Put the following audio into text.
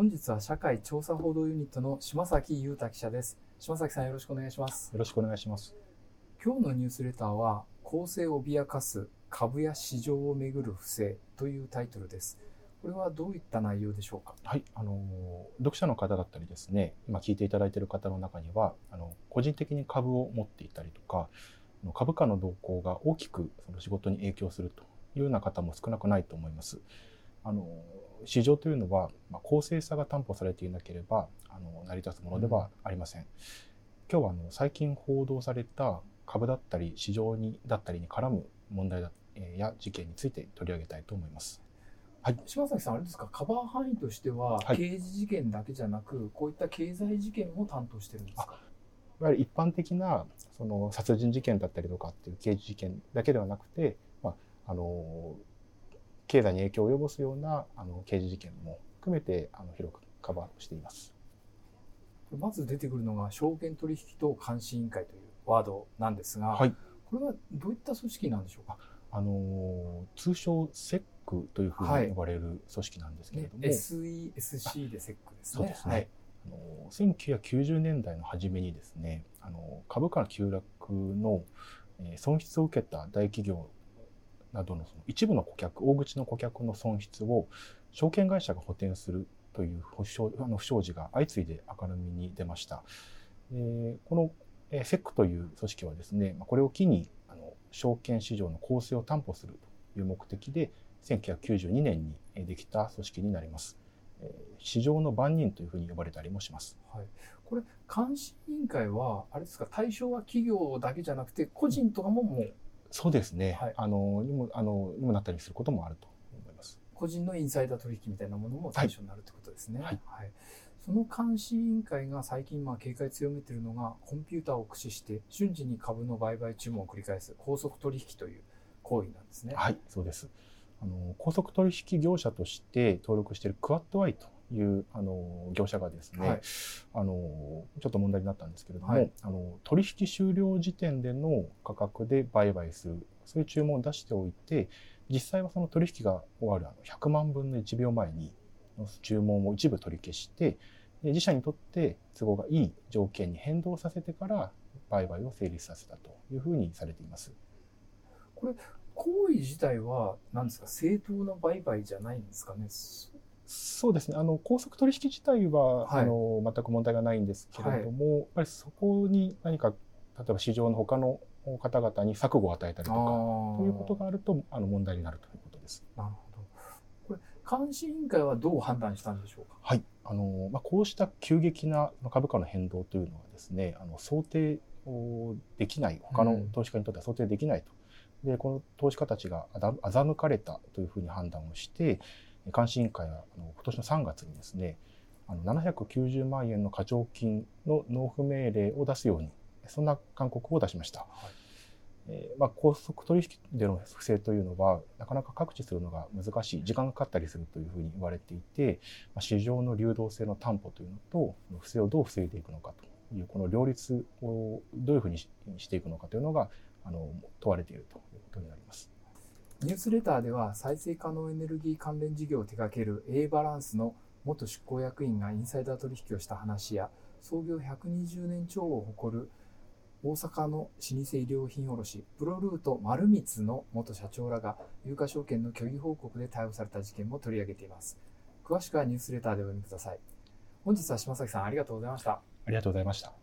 本日は社会調査報道ユニットの島崎裕太記者です。島崎さんよろしくお願いします。よろしくお願いします。今日のニュースレターは、公正を脅かす株や市場をめぐる不正というタイトルです。これはどういった内容でしょうか？はい、あの読者の方だったりですね、今聞いていただいている方の中には、あの個人的に株を持っていたりとか、株価の動向が大きくその仕事に影響するというような方も少なくないと思います。あの市場というのは、まあ、公正さが担保されていなければあの成り立つものではありません。うん、今日はあの最近報道された株だったり市場にだったりに絡む問題だや事件について取り上げたいと思います。はい、島崎さん、あれですか、カバー範囲としては、はい、刑事事件だけじゃなく、こういった経済事件も担当してるんですか？いわゆる一般的なその殺人事件だったりとかっていう刑事事件だけではなくて、まあ、あの経済に影響を及ぼすようなあの刑事事件も含めてあの広くカバーしています。まず出てくるのが証券取引等監視委員会というワードなんですが、はい、これはどういった組織なんでしょうか？あの通称セックというふうに呼ばれる組織なんですけれども、はいね、SESC でセックですね。そうですね。はい、あの1990年代の初めにですね、あの株価の急落の、えー、損失を受けた大企業などのその一部の顧客、大口の顧客の損失を証券会社が補填するという不祥あの不祥事が相次いで明るみに出ました。えー、この、えー、セックという組織はですね、これを機にあの証券市場の公正を担保するという目的で1992年にできた組織になります。市場の番人というふうに呼ばれたりもします。はい、これ監視委員会はあれですか対象は企業だけじゃなくて個人とかももう、そうですね、はい、あのにもあのにもなったりすることもあると思います。個人のインサイダー取引みたいなものも対象になるということですね。はい、はい、その監視委員会が最近まあ警戒強めているのがコンピューターを駆使して瞬時に株の売買注文を繰り返す高速取引という行為なんですね。はい、そうです。あの高速取引業者として登録しているクワッドアイというあの業者がですね、はい、あのちょっと問題になったんですけれども、はい、あの取引終了時点での価格で売買するそういう注文を出しておいて実際はその取引が終わるあの100万分の1秒前に注文を一部取り消してで自社にとって都合がいい条件に変動させてから売買を成立させたというふうにされています。これ行為自体は何ですか正当な売買じゃないんですかね。そうですね。あの高速取引自体は、はい、あの全く問題がないんですけれども、はい、やっぱりそこに何か例えば市場の他の方々に錯誤を与えたりとかということがあるとあの問題になるということです。なるほど。これ監視委員会はどう判断したんでしょうか？はい。あのまあこうした急激な株価の変動というのはですね、あの想定できない他の投資家にとっては想定できないと。でこの投資家たちが欺かれたというふうに判断をして監視委員会はあの今年の3月にですねあの790万円の課徴金の納付命令を出すようにそんな勧告を出しました、はいえーまあ、高速取引での不正というのはなかなか覚知するのが難しい時間がかかったりするというふうに言われていて、まあ、市場の流動性の担保というのと不正をどう防いでいくのかというこの両立をどういうふうにしていくのかというのがあの問われているということになります。ニュースレターでは再生可能エネルギー関連事業を手掛ける A バランスの元執行役員がインサイダー取引をした話や創業120年超を誇る大阪の老舗医療品卸プロルート丸光の元社長らが有価証券の虚偽報告で逮捕された事件も取り上げています。詳しくはニュースレターでお読みください。本日は島崎さんありがとうございました。ありがとうございました。